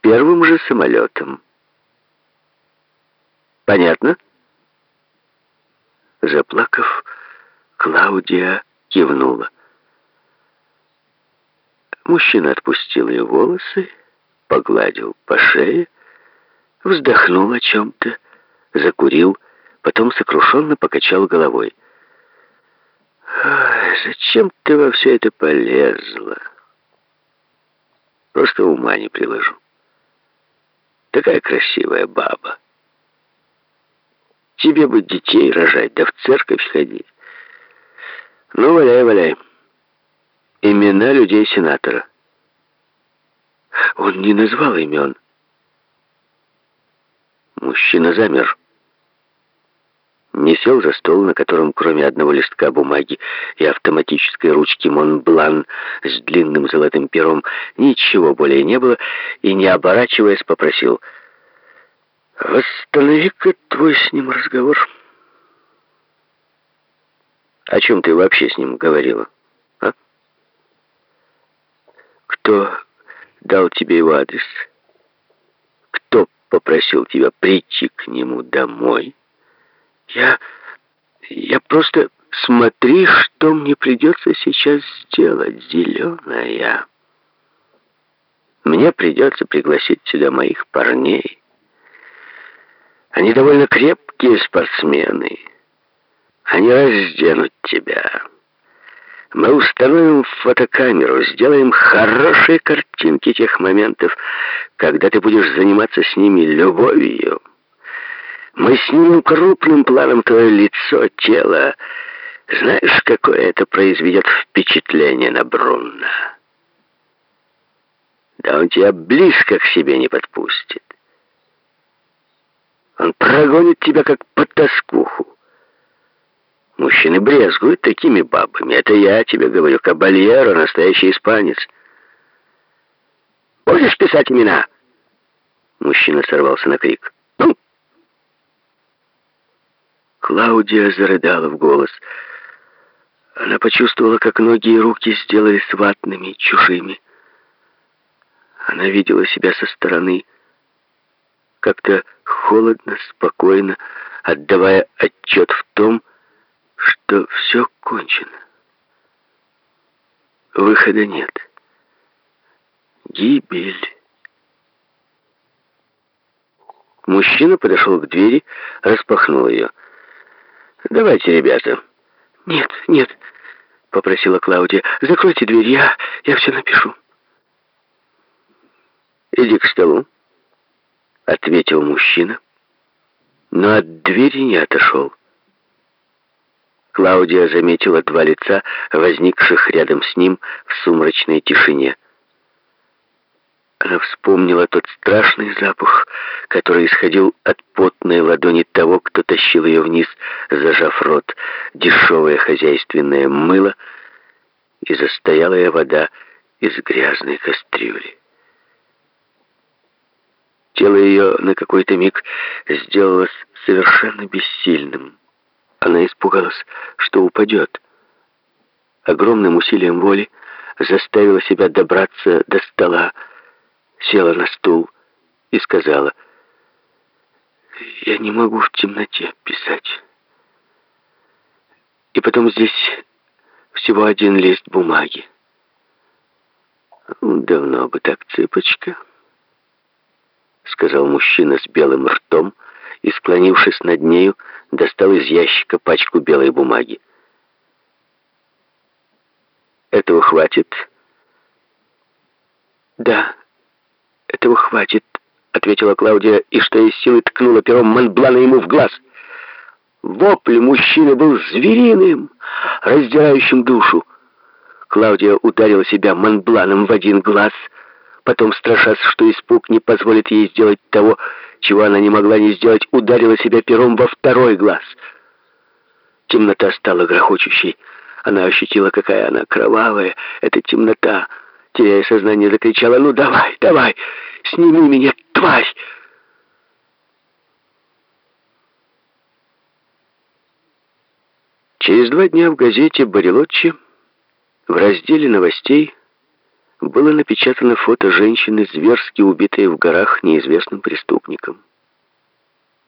первым же самолетом. Понятно? Заплакав, Клаудия кивнула. Мужчина отпустил ее волосы, погладил по шее, вздохнул о чем-то, закурил, потом сокрушенно покачал головой. «Зачем ты во все это полезла? Просто ума не приложу. Такая красивая баба. Тебе бы детей рожать, да в церковь ходить. Ну, валяй, валяй. Имена людей сенатора. Он не назвал имен. Мужчина замер. Не сел за стол, на котором кроме одного листка бумаги и автоматической ручки Монблан с длинным золотым пером ничего более не было, и, не оборачиваясь, попросил «Восстанови-ка твой с ним разговор». «О чем ты вообще с ним говорила, а? Кто дал тебе его адрес?» попросил тебя прийти к нему домой. Я... я просто... Смотри, что мне придется сейчас сделать, зеленая. Мне придется пригласить сюда моих парней. Они довольно крепкие спортсмены. Они разденут тебя. Мы установим фотокамеру, сделаем хорошие картинки тех моментов, когда ты будешь заниматься с ними любовью. Мы снимем крупным планом твое лицо, тело. Знаешь, какое это произведет впечатление на Брунна? Да он тебя близко к себе не подпустит. Он прогонит тебя, как по тоскуху. Мужчины брезгуют такими бабами. Это я тебе говорю. Кабальеро, настоящий испанец. Будешь писать имена?» Мужчина сорвался на крик. «Ну!» Клаудия зарыдала в голос. Она почувствовала, как ноги и руки сделались ватными, чужими. Она видела себя со стороны, как-то холодно, спокойно, отдавая отчет в том, что все кончено. Выхода нет. Гибель. Мужчина подошел к двери, распахнул ее. «Давайте, ребята». «Нет, нет», — попросила Клаудия. «Закройте дверь, я, я все напишу». «Иди к столу», — ответил мужчина, но от двери не отошел. Клаудия заметила два лица, возникших рядом с ним в сумрачной тишине. Она вспомнила тот страшный запах, который исходил от потной ладони того, кто тащил ее вниз, зажав рот, дешевое хозяйственное мыло и застоялая вода из грязной кастрюли. Тело ее на какой-то миг сделалось совершенно бессильным. Она испугалась, что упадет. Огромным усилием воли заставила себя добраться до стола, села на стул и сказала, «Я не могу в темноте писать. И потом здесь всего один лист бумаги. «Давно бы так, цыпочка», — сказал мужчина с белым ртом, — и, склонившись над нею, достал из ящика пачку белой бумаги. «Этого хватит?» «Да, этого хватит», — ответила Клаудия, и что из силы ткнула пером Монблана ему в глаз. Вопль мужчины был звериным, раздирающим душу. Клаудия ударила себя Монбланом в один глаз, потом, страшась, что испуг не позволит ей сделать того, чего она не могла не сделать, ударила себя пером во второй глаз. Темнота стала грохочущей. Она ощутила, какая она кровавая, эта темнота. Теряя сознание, закричала, «Ну давай, давай, сними меня, тварь!» Через два дня в газете «Барелотчи» в разделе новостей было напечатано фото женщины, зверски убитой в горах неизвестным преступником.